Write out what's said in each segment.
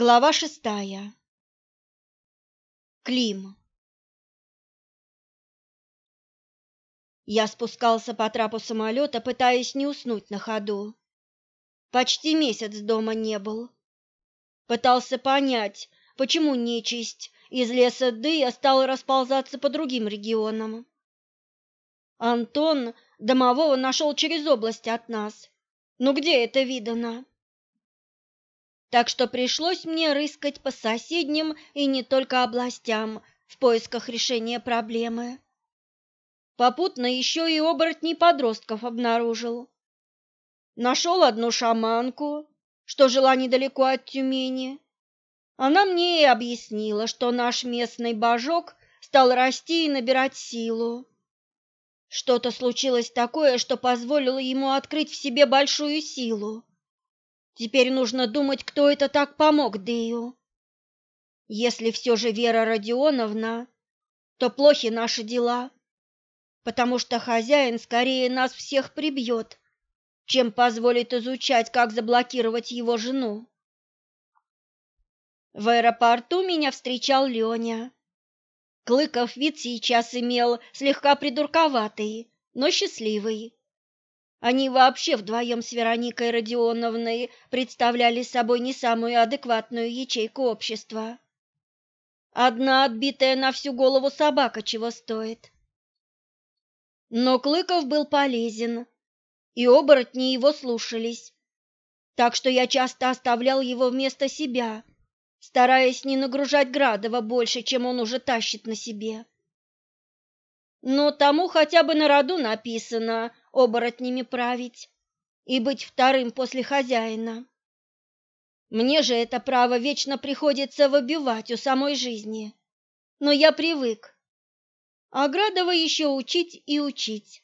Глава шестая. Клим. Я спускался по трапу самолета, пытаясь не уснуть на ходу. Почти месяц дома не был. Пытался понять, почему нечисть из леса Дыя стала расползаться по другим регионам. Антон домового нашел через область от нас. Ну где это видано? Так что пришлось мне рыскать по соседним и не только областям в поисках решения проблемы. Попутно еще и оборотней подростков обнаружил. Нашел одну шаманку, что жила недалеко от Тюмени. Она мне и объяснила, что наш местный божок стал расти и набирать силу. Что-то случилось такое, что позволило ему открыть в себе большую силу. Теперь нужно думать, кто это так помог Дэю. Если все же Вера Родионовна, то плохи наши дела, потому что хозяин скорее нас всех прибьет, чем позволит изучать, как заблокировать его жену. В аэропорту меня встречал Леня. Клыков вид сейчас имел слегка придурковатый, но счастливый. Они вообще вдвоем с Вероникой Родионовной представляли собой не самую адекватную ячейку общества. Одна отбитая на всю голову собака чего стоит. Но Клыков был полезен, и оборотни его слушались, так что я часто оставлял его вместо себя, стараясь не нагружать Градова больше, чем он уже тащит на себе. Но тому хотя бы на роду написано оборотнями править и быть вторым после хозяина. Мне же это право вечно приходится выбивать у самой жизни. Но я привык. А еще учить и учить.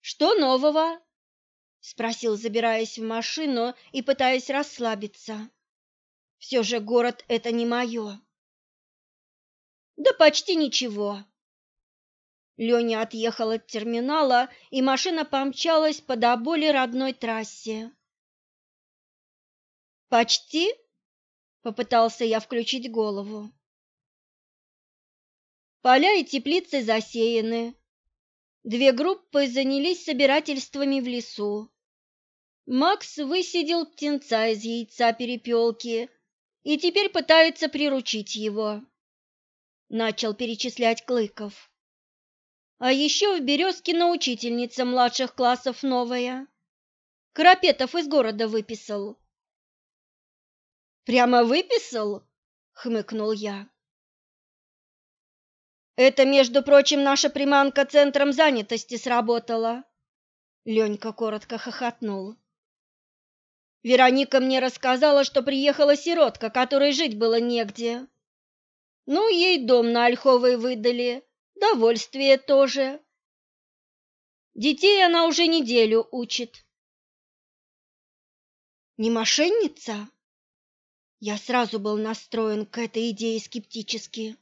«Что нового?» — спросил, забираясь в машину и пытаясь расслабиться. «Все же город — это не мое». «Да почти ничего», Леня отъехал от терминала, и машина помчалась по до боли родной трассе. «Почти?» — попытался я включить голову. Поля и теплицы засеяны. Две группы занялись собирательствами в лесу. Макс высидел птенца из яйца перепелки и теперь пытается приручить его. Начал перечислять Клыков. А еще в Березкино учительница младших классов новая. Карапетов из города выписал. Прямо выписал? хмыкнул я. Это, между прочим, наша приманка центром занятости сработала. Ленька коротко хохотнул. Вероника мне рассказала, что приехала сиротка, которой жить было негде. Ну, ей дом на Ольховой выдали, Довольствие тоже. Детей она уже неделю учит. Не мошенница? Я сразу был настроен к этой идее скептически.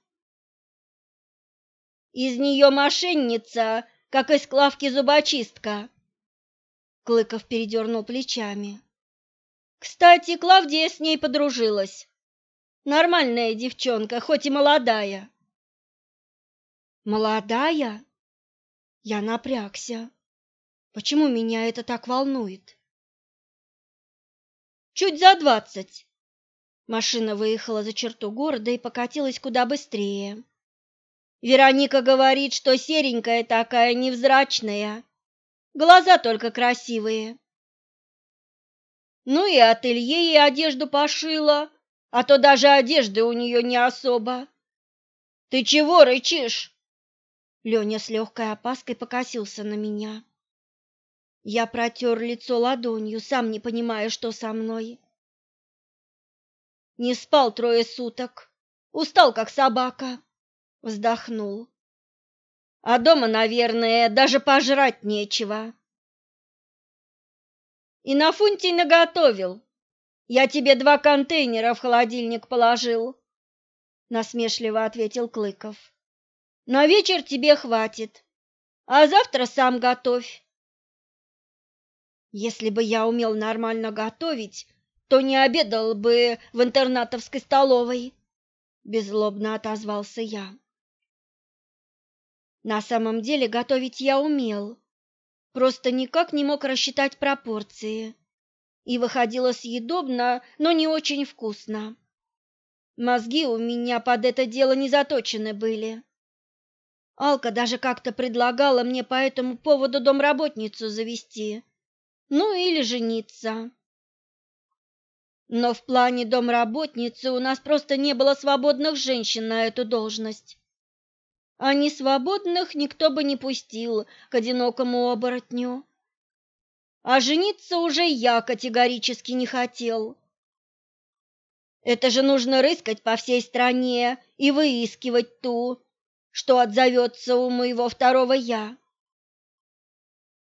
Из нее мошенница, как из клавки зубочистка. Клыков передернул плечами. Кстати, Клавдия с ней подружилась. Нормальная девчонка, хоть и молодая. Молодая? Я напрягся. Почему меня это так волнует? Чуть за двадцать. Машина выехала за черту города и покатилась куда быстрее. Вероника говорит, что серенькая такая невзрачная. Глаза только красивые. Ну и ателье ей одежду пошила, а то даже одежды у нее не особо. Ты чего рычишь? Леня с легкой опаской покосился на меня. Я протер лицо ладонью, сам не понимая, что со мной. Не спал трое суток, устал, как собака, вздохнул. А дома, наверное, даже пожрать нечего. И на фунтий наготовил. Я тебе два контейнера в холодильник положил, насмешливо ответил Клыков. На вечер тебе хватит, а завтра сам готовь. Если бы я умел нормально готовить, то не обедал бы в интернатовской столовой, беззлобно отозвался я. На самом деле готовить я умел, просто никак не мог рассчитать пропорции, и выходило съедобно, но не очень вкусно. Мозги у меня под это дело не заточены были. Алка даже как-то предлагала мне по этому поводу домработницу завести, ну или жениться. Но в плане домработницы у нас просто не было свободных женщин на эту должность. А не свободных никто бы не пустил к одинокому оборотню. А жениться уже я категорически не хотел. Это же нужно рыскать по всей стране и выискивать ту, что отзовется у моего второго «я».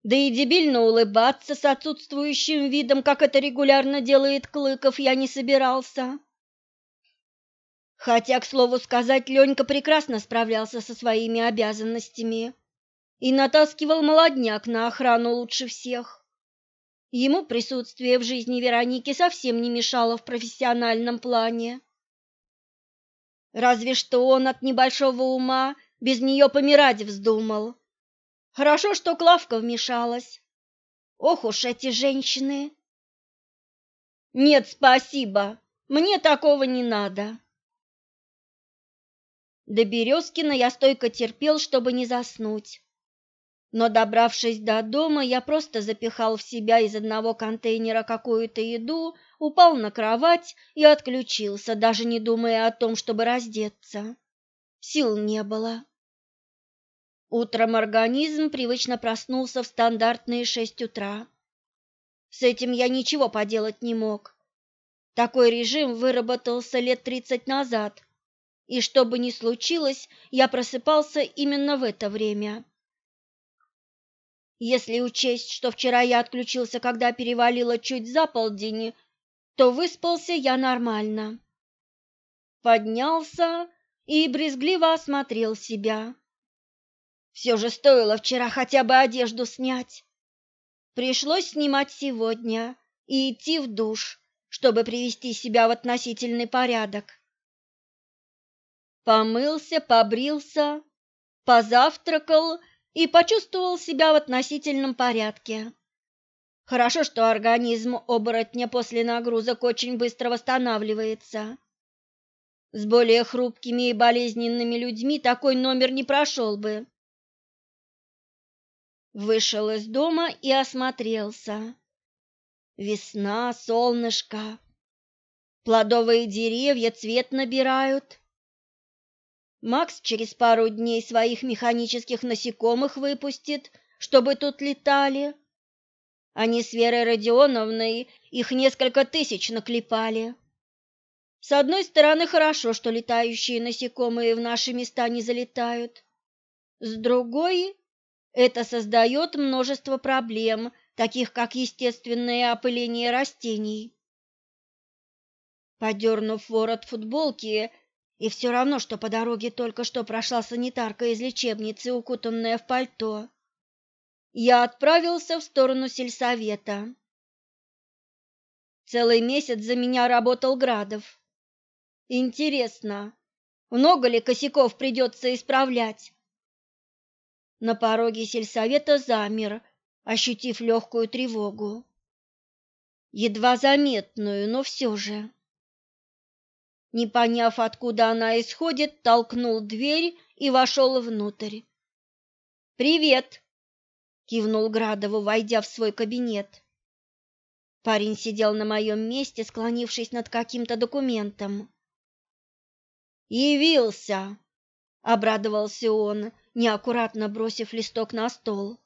Да и дебильно улыбаться с отсутствующим видом, как это регулярно делает Клыков, я не собирался. Хотя, к слову сказать, Ленька прекрасно справлялся со своими обязанностями и натаскивал молодняк на охрану лучше всех. Ему присутствие в жизни Вероники совсем не мешало в профессиональном плане. Разве что он от небольшого ума без нее помирать вздумал. Хорошо, что Клавка вмешалась. Ох уж эти женщины! Нет, спасибо, мне такого не надо. До Березкина я стойко терпел, чтобы не заснуть. Но, добравшись до дома, я просто запихал в себя из одного контейнера какую-то еду, упал на кровать и отключился, даже не думая о том, чтобы раздеться. Сил не было. Утром организм привычно проснулся в стандартные шесть утра. С этим я ничего поделать не мог. Такой режим выработался лет тридцать назад, и что бы ни случилось, я просыпался именно в это время. Если учесть, что вчера я отключился, когда перевалило чуть за полдень, то выспался я нормально. Поднялся и брезгливо осмотрел себя. Все же стоило вчера хотя бы одежду снять. Пришлось снимать сегодня и идти в душ, чтобы привести себя в относительный порядок. Помылся, побрился, позавтракал и почувствовал себя в относительном порядке. Хорошо, что организм оборотня после нагрузок очень быстро восстанавливается. С более хрупкими и болезненными людьми такой номер не прошел бы. Вышел из дома и осмотрелся. Весна, солнышко. Плодовые деревья цвет набирают. Макс через пару дней своих механических насекомых выпустит, чтобы тут летали. Они с Верой Родионовной их несколько тысяч наклепали. С одной стороны, хорошо, что летающие насекомые в наши места не залетают. С другой, это создает множество проблем, таких как естественное опыление растений. Подернув ворот футболки, и все равно, что по дороге только что прошла санитарка из лечебницы, укутанная в пальто, я отправился в сторону сельсовета. Целый месяц за меня работал Градов. Интересно, много ли косяков придется исправлять? на пороге сельсовета замер, ощутив легкую тревогу. Едва заметную, но все же. Не поняв, откуда она исходит, толкнул дверь и вошел внутрь. «Привет!» — кивнул Градову, войдя в свой кабинет. Парень сидел на моем месте, склонившись над каким-то документом. «Явился!» — обрадовался он, неаккуратно бросив листок на стол.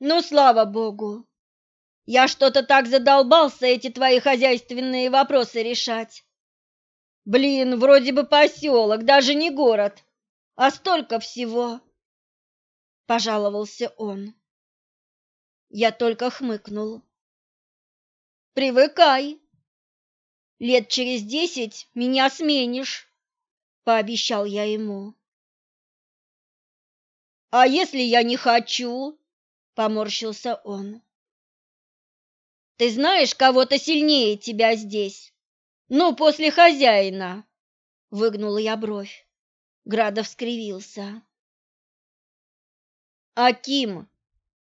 «Ну, слава богу! Я что-то так задолбался эти твои хозяйственные вопросы решать. Блин, вроде бы поселок, даже не город, а столько всего!» Пожаловался он. Я только хмыкнул. «Привыкай. Лет через десять меня сменишь», — пообещал я ему. А если я не хочу? Поморщился он. Ты знаешь кого-то сильнее тебя здесь? Ну, после хозяина. Выгнула я бровь. Градов скривился. Аким,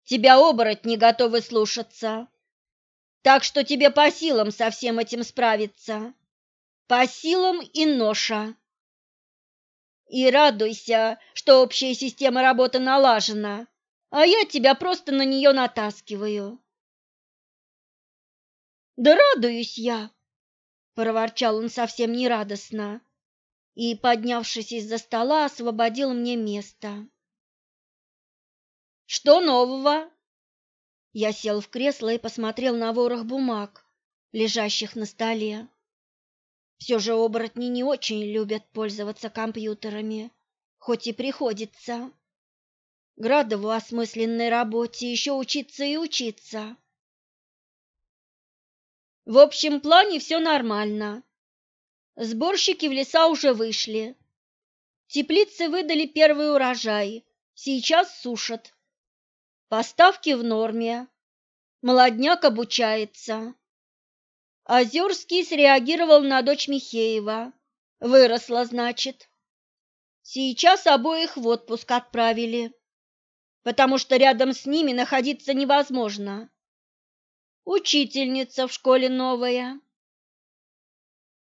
тебя оборотни готовы слушаться. Так что тебе по силам со всем этим справиться. По силам и ноша. И радуйся, что общая система работы налажена, а я тебя просто на нее натаскиваю. Да радуюсь я, проворчал он совсем нерадостно и, поднявшись из-за стола, освободил мне место. Что нового? Я сел в кресло и посмотрел на ворох бумаг, лежащих на столе. Все же оборотни не очень любят пользоваться компьютерами, хоть и приходится. Градову осмысленной работе еще учиться и учиться. В общем плане все нормально. Сборщики в леса уже вышли. Теплицы выдали первый урожай, сейчас сушат. Поставки в норме. Молодняк обучается. Озерский среагировал на дочь Михеева. Выросла, значит. Сейчас обоих в отпуск отправили, потому что рядом с ними находиться невозможно. Учительница в школе новая,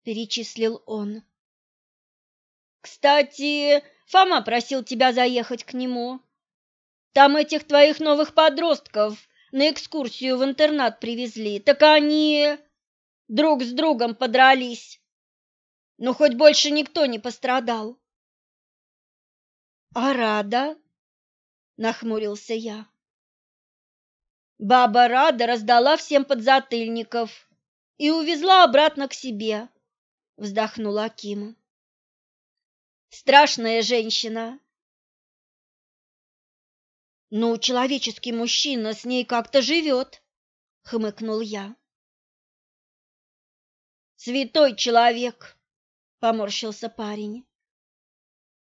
перечислил он. Кстати, Фома просил тебя заехать к нему. Там этих твоих новых подростков на экскурсию в интернат привезли, так они друг с другом подрались. Но хоть больше никто не пострадал. А Рада? Нахмурился я. Баба Рада раздала всем подзатыльников и увезла обратно к себе, вздохнула Акима. Страшная женщина. «Ну, человеческий мужчина с ней как-то живет», — хмыкнул я. «Святой человек», — поморщился парень.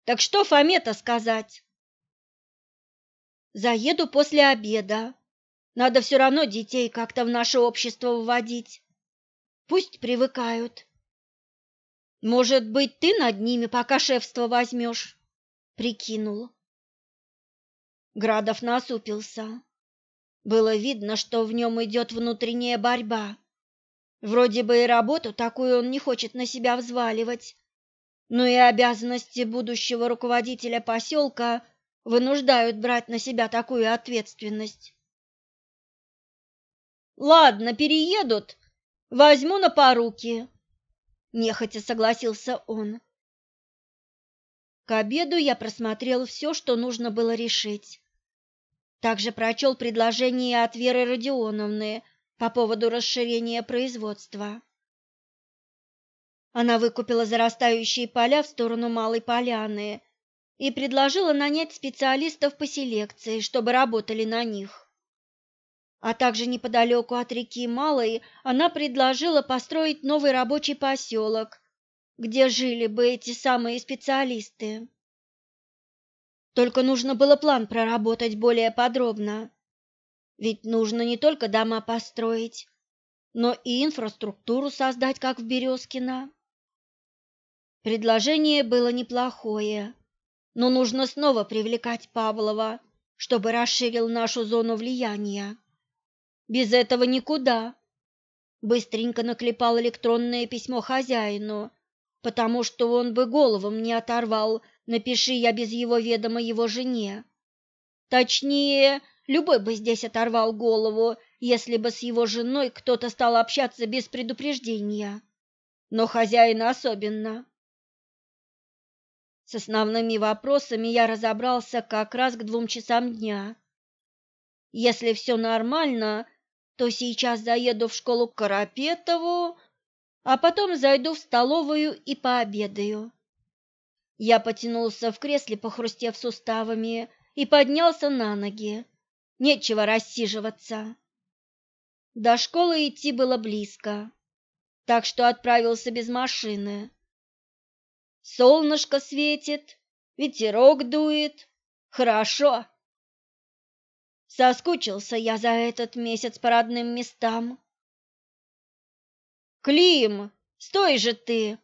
«Так что Фоме-то сказать?» «Заеду после обеда. Надо все равно детей как-то в наше общество вводить. Пусть привыкают». «Может быть, ты над ними пока шефство возьмешь?» — прикинул. Градов насупился. Было видно, что в нем идет внутренняя борьба. Вроде бы и работу такую он не хочет на себя взваливать, но и обязанности будущего руководителя поселка вынуждают брать на себя такую ответственность. Ладно, переедут, возьму на поруки, нехотя согласился он. К обеду я просмотрел все, что нужно было решить. Также прочел предложение от Веры Родионовны по поводу расширения производства. Она выкупила зарастающие поля в сторону Малой Поляны и предложила нанять специалистов по селекции, чтобы работали на них. А также неподалеку от реки Малой она предложила построить новый рабочий поселок, где жили бы эти самые специалисты. Только нужно было план проработать более подробно. Ведь нужно не только дома построить, но и инфраструктуру создать, как в Березкино. Предложение было неплохое, но нужно снова привлекать Павлова, чтобы расширил нашу зону влияния. Без этого никуда. Быстренько наклепал электронное письмо хозяину, потому что он бы голову мне оторвал, напиши я без его ведома его жене. Точнее, любой бы здесь оторвал голову, если бы с его женой кто-то стал общаться без предупреждения. Но хозяина особенно. С основными вопросами я разобрался как раз к двум часам дня. Если все нормально, то сейчас заеду в школу к Карапетову, а потом зайду в столовую и пообедаю. Я потянулся в кресле, похрустев суставами, и поднялся на ноги. Нечего рассиживаться. До школы идти было близко, так что отправился без машины. Солнышко светит, ветерок дует. Хорошо. Соскучился я за этот месяц по родным местам. Клим, стой же ты!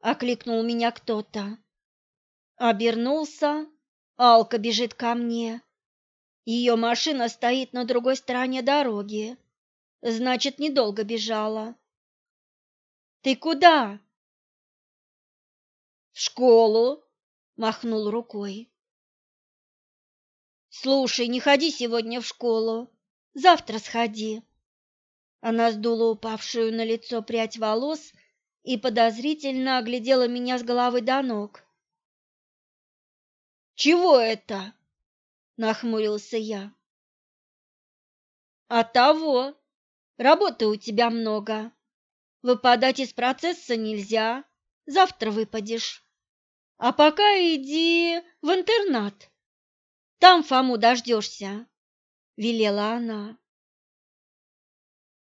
окликнул меня кто-то. Обернулся, Алка бежит ко мне. Ее машина стоит на другой стороне дороги. Значит, недолго бежала. Ты куда? В школу, махнул рукой. Слушай, не ходи сегодня в школу. Завтра сходи. Она сдула упавшую на лицо прядь волос и подозрительно оглядела меня с головы до ног. Чего это? нахмурился я. А того. Работы у тебя много. Выпадать из процесса нельзя. Завтра выпадешь. А пока иди в интернат. Там Фому дождешься, — велела она.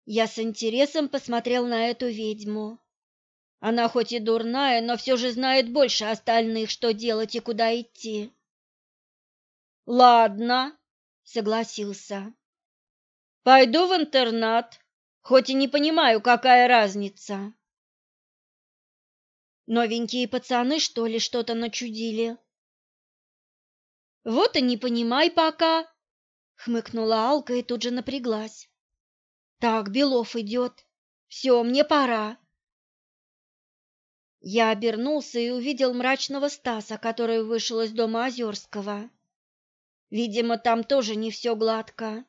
Я с интересом посмотрел на эту ведьму. Она хоть и дурная, но все же знает больше остальных, что делать и куда идти. Ладно, согласился. Пойду в интернат, хоть и не понимаю, какая разница. Новенькие пацаны, что ли, что-то начудили? Вот и не понимай пока, хмыкнула Алка и тут же напряглась. Так, Белов идет. Все, мне пора. Я обернулся и увидел мрачного Стаса, который вышел из дома Озерского. Видимо, там тоже не все гладко.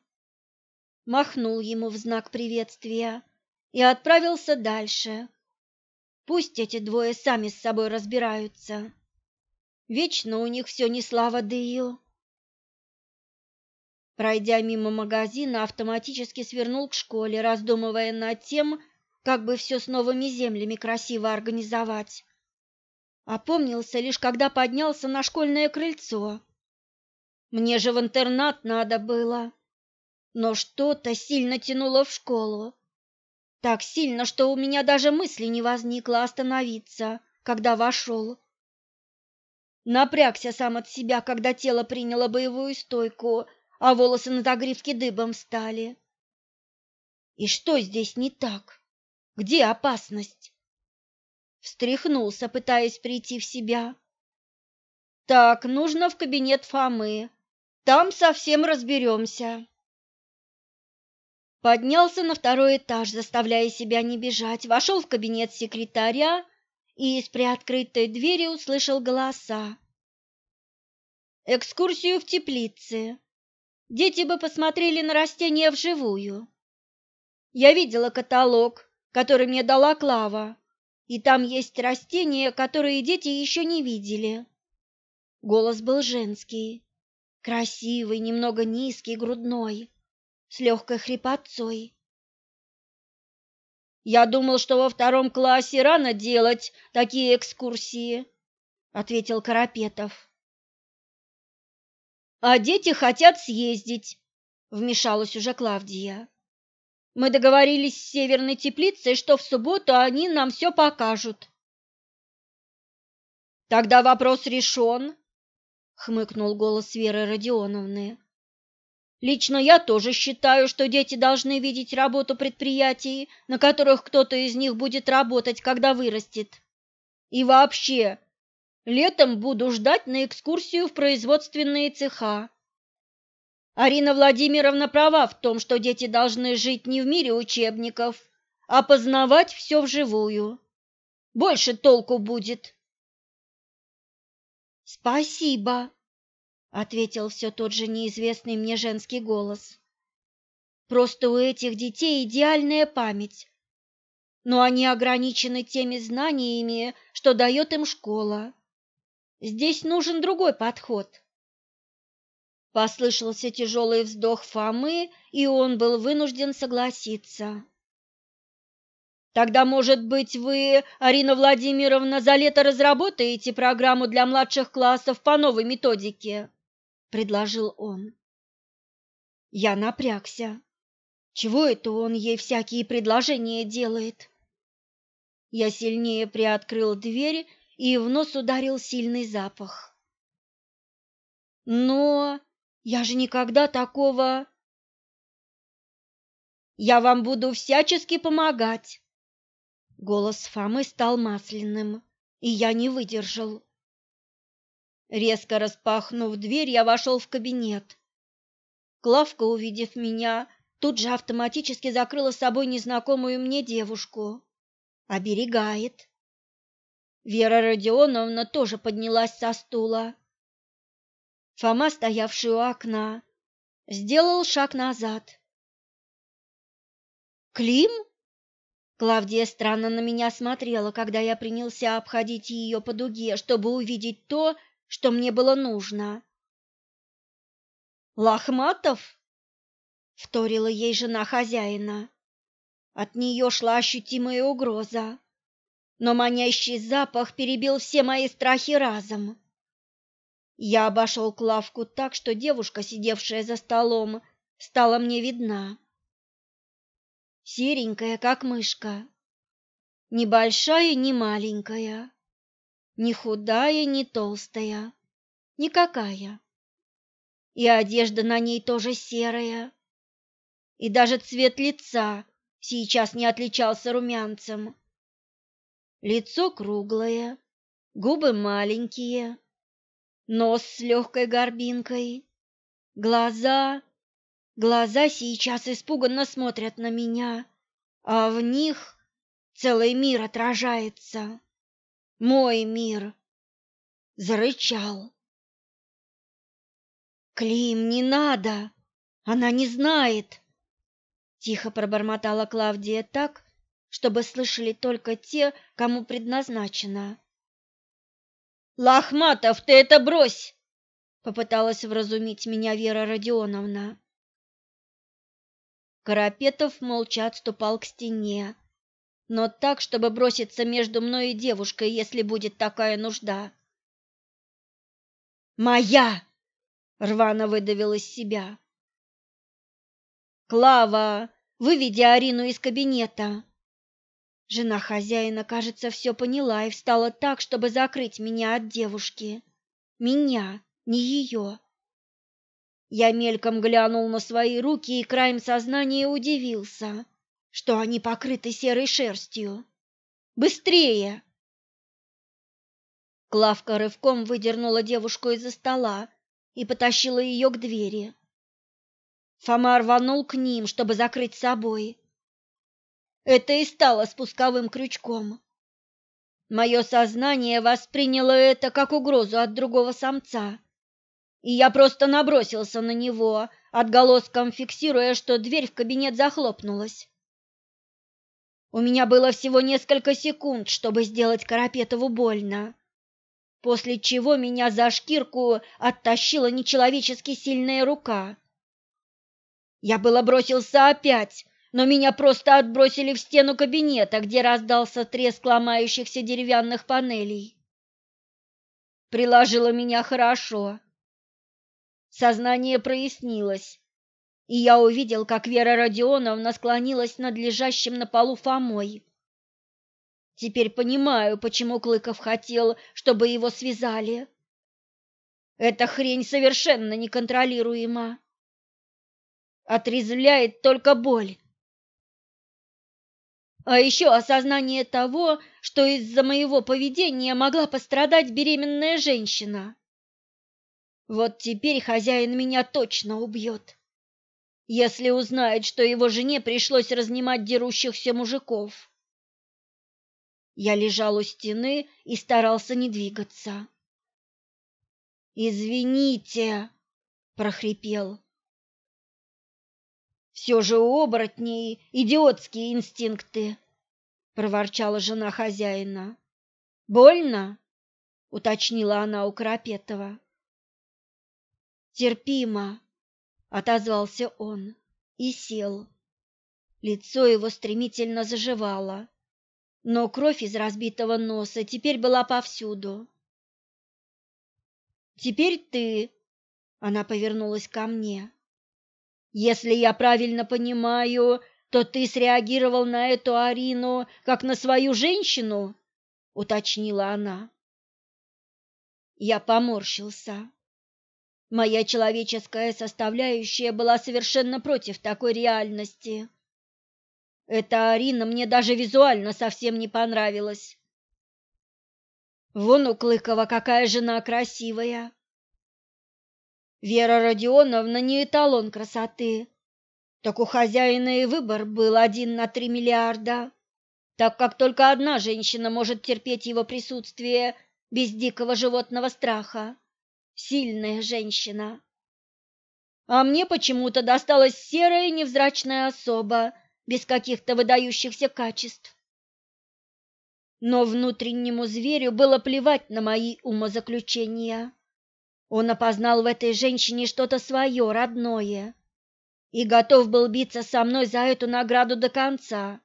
Махнул ему в знак приветствия и отправился дальше. Пусть эти двое сами с собой разбираются. Вечно у них все не слава дыю. Пройдя мимо магазина, автоматически свернул к школе, раздумывая над тем, как бы все с новыми землями красиво организовать. Опомнился лишь, когда поднялся на школьное крыльцо. Мне же в интернат надо было. Но что-то сильно тянуло в школу. Так сильно, что у меня даже мысли не возникло остановиться, когда вошел. Напрягся сам от себя, когда тело приняло боевую стойку, а волосы на загривке дыбом стали. И что здесь не так? Где опасность? Встряхнулся, пытаясь прийти в себя. Так, нужно в кабинет Фомы. Там совсем разберемся. Поднялся на второй этаж, заставляя себя не бежать, вошел в кабинет секретаря и из приоткрытой двери услышал голоса. Экскурсию в теплице. Дети бы посмотрели на растения вживую. Я видела каталог, который мне дала Клава, и там есть растения, которые дети еще не видели. Голос был женский, красивый, немного низкий, грудной, с легкой хрипотцой. Я думал, что во втором классе рано делать такие экскурсии, ответил Карапетов. А дети хотят съездить, вмешалась уже Клавдия. Мы договорились с Северной теплицей, что в субботу они нам все покажут. Тогда вопрос решен, хмыкнул голос Веры Родионовны. Лично я тоже считаю, что дети должны видеть работу предприятий, на которых кто-то из них будет работать, когда вырастет. И вообще, летом буду ждать на экскурсию в производственные цеха. Арина Владимировна права в том, что дети должны жить не в мире учебников, а познавать все вживую. Больше толку будет. Спасибо, ответил все тот же неизвестный мне женский голос. Просто у этих детей идеальная память, но они ограничены теми знаниями, что дает им школа. Здесь нужен другой подход. Послышался тяжелый вздох Фомы, и он был вынужден согласиться. Тогда, может быть, вы, Арина Владимировна, за лето разработаете программу для младших классов по новой методике, предложил он. Я напрягся. Чего это он ей всякие предложения делает? Я сильнее приоткрыл дверь, и в нос ударил сильный запах. Но я же никогда такого... Я вам буду всячески помогать, Голос Фомы стал масляным, и я не выдержал. Резко распахнув дверь, я вошел в кабинет. Клавка, увидев меня, тут же автоматически закрыла с собой незнакомую мне девушку. Оберегает. Вера Родионовна тоже поднялась со стула. Фома, стоявший у окна, сделал шаг назад. «Клим?» Клавдия странно на меня смотрела, когда я принялся обходить ее по дуге, чтобы увидеть то, что мне было нужно. «Лохматов?» — вторила ей жена хозяина. От нее шла ощутимая угроза, но манящий запах перебил все мои страхи разом. Я обошел Клавку так, что девушка, сидевшая за столом, стала мне видна серенькая, как мышка, небольшая, не маленькая, ни худая, ни толстая, никакая. И одежда на ней тоже серая, и даже цвет лица сейчас не отличался румянцем. Лицо круглое, губы маленькие, нос с легкой горбинкой, глаза Глаза сейчас испуганно смотрят на меня, а в них целый мир отражается. Мой мир. Зарычал. Клим, не надо. Она не знает. Тихо пробормотала Клавдия так, чтобы слышали только те, кому предназначено. Лохматов, ты это брось, попыталась вразумить меня Вера Родионовна. Карапетов молча отступал к стене, но так, чтобы броситься между мной и девушкой, если будет такая нужда. «Моя!» — рвано выдавил из себя. «Клава, выведи Арину из кабинета!» Жена хозяина, кажется, все поняла и встала так, чтобы закрыть меня от девушки. Меня, не ее. Я мельком глянул на свои руки и краем сознания удивился, что они покрыты серой шерстью. Быстрее! Клавка рывком выдернула девушку из-за стола и потащила ее к двери. Фома рванул к ним, чтобы закрыть собой. Это и стало спусковым крючком. Мое сознание восприняло это как угрозу от другого самца и я просто набросился на него, отголоском фиксируя, что дверь в кабинет захлопнулась. У меня было всего несколько секунд, чтобы сделать Карапетову больно, после чего меня за шкирку оттащила нечеловечески сильная рука. Я было бросился опять, но меня просто отбросили в стену кабинета, где раздался треск ломающихся деревянных панелей. Приложила меня хорошо Сознание прояснилось, и я увидел, как Вера Родионовна склонилась над лежащим на полу Фомой. Теперь понимаю, почему Клыков хотел, чтобы его связали. Эта хрень совершенно неконтролируема. Отрезвляет только боль. А еще осознание того, что из-за моего поведения могла пострадать беременная женщина. Вот теперь хозяин меня точно убьет, если узнает, что его жене пришлось разнимать дерущихся мужиков. Я лежал у стены и старался не двигаться. «Извините!» — прохрипел. «Все же у оборотней идиотские инстинкты!» — проворчала жена хозяина. «Больно?» — уточнила она у Карапетова. Терпимо, отозвался он и сел. Лицо его стремительно заживало, но кровь из разбитого носа теперь была повсюду. Теперь ты, она повернулась ко мне. Если я правильно понимаю, то ты среагировал на эту Арину как на свою женщину, уточнила она. Я поморщился. Моя человеческая составляющая была совершенно против такой реальности. Эта Арина мне даже визуально совсем не понравилась. Вон у Клыкова какая жена красивая. Вера Родионовна не эталон красоты. Так у хозяина и выбор был один на три миллиарда, так как только одна женщина может терпеть его присутствие без дикого животного страха. Сильная женщина. А мне почему-то досталась серая невзрачная особа, без каких-то выдающихся качеств. Но внутреннему зверю было плевать на мои умозаключения. Он опознал в этой женщине что-то свое, родное, и готов был биться со мной за эту награду до конца.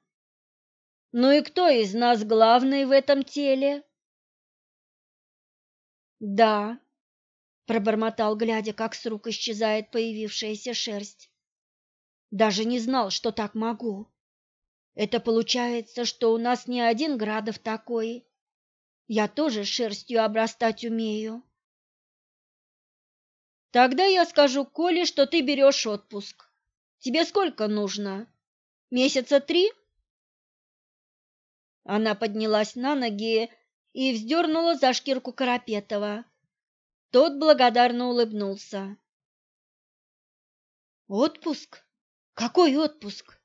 Ну и кто из нас главный в этом теле? Да, пробормотал, глядя, как с рук исчезает появившаяся шерсть. Даже не знал, что так могу. Это получается, что у нас не один Градов такой. Я тоже шерстью обрастать умею. Тогда я скажу Коле, что ты берешь отпуск. Тебе сколько нужно? Месяца три? Она поднялась на ноги и вздернула за шкирку Карапетова. Тот благодарно улыбнулся. Отпуск? Какой отпуск?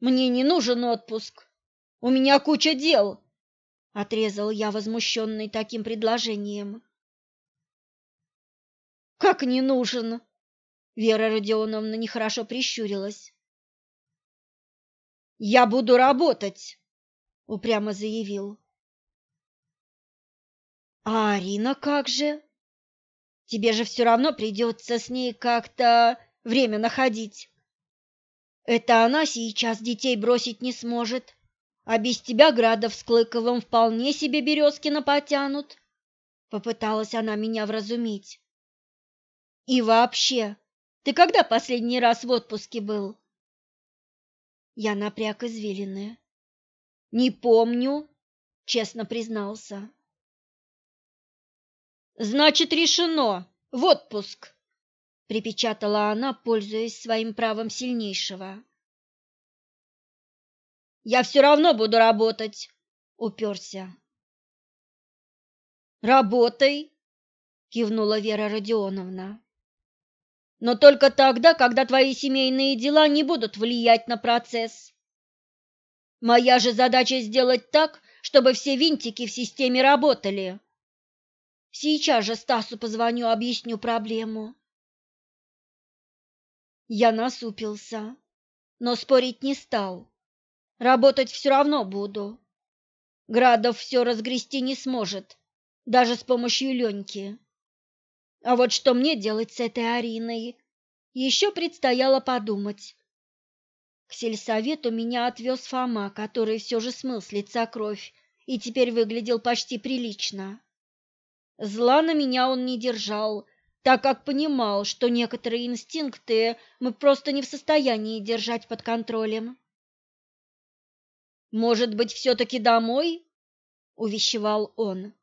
Мне не нужен отпуск. У меня куча дел, отрезал я, возмущенный таким предложением. Как не нужен? Вера Родионовна нехорошо прищурилась. Я буду работать, упрямо заявил. А Арина как же? Тебе же все равно придется с ней как-то время находить. Это она сейчас детей бросить не сможет, а без тебя Градов с Клыковым вполне себе Березкина потянут. Попыталась она меня вразумить. И вообще, ты когда последний раз в отпуске был? Я напряг извилины. Не помню, честно признался. Значит, решено. В отпуск припечатала она, пользуясь своим правом сильнейшего. Я все равно буду работать, уперся. Работай, кивнула Вера Родионовна. Но только тогда, когда твои семейные дела не будут влиять на процесс. Моя же задача сделать так, чтобы все винтики в системе работали. Сейчас же Стасу позвоню, объясню проблему. Я насупился, но спорить не стал. Работать все равно буду. Градов все разгрести не сможет, даже с помощью Леньки. А вот что мне делать с этой Ариной, еще предстояло подумать. К сельсовету меня отвез Фома, который все же смыл с лица кровь и теперь выглядел почти прилично. Зла на меня он не держал, так как понимал, что некоторые инстинкты мы просто не в состоянии держать под контролем. «Может быть, все-таки домой?» — увещевал он.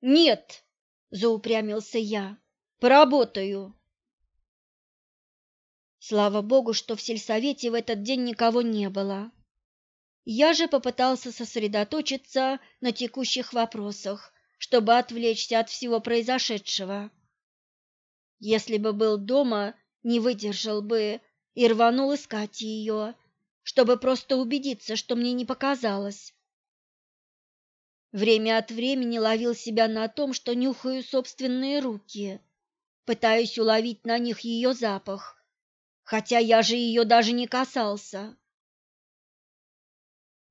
«Нет!» — заупрямился я. «Поработаю!» Слава богу, что в сельсовете в этот день никого не было. Я же попытался сосредоточиться на текущих вопросах, чтобы отвлечься от всего произошедшего. Если бы был дома, не выдержал бы и рванул искать ее, чтобы просто убедиться, что мне не показалось. Время от времени ловил себя на том, что нюхаю собственные руки, пытаюсь уловить на них ее запах, хотя я же ее даже не касался.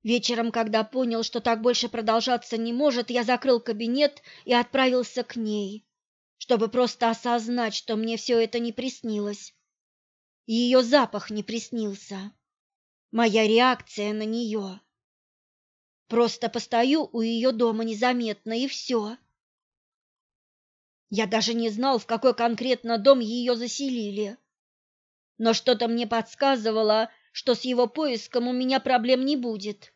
Вечером, когда понял, что так больше продолжаться не может, я закрыл кабинет и отправился к ней, чтобы просто осознать, что мне все это не приснилось. Ее запах не приснился. Моя реакция на нее. Просто постою у ее дома незаметно, и все. Я даже не знал, в какой конкретно дом ее заселили. Но что-то мне подсказывало, что с его поиском у меня проблем не будет.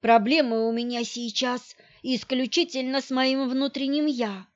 Проблемы у меня сейчас исключительно с моим внутренним «я».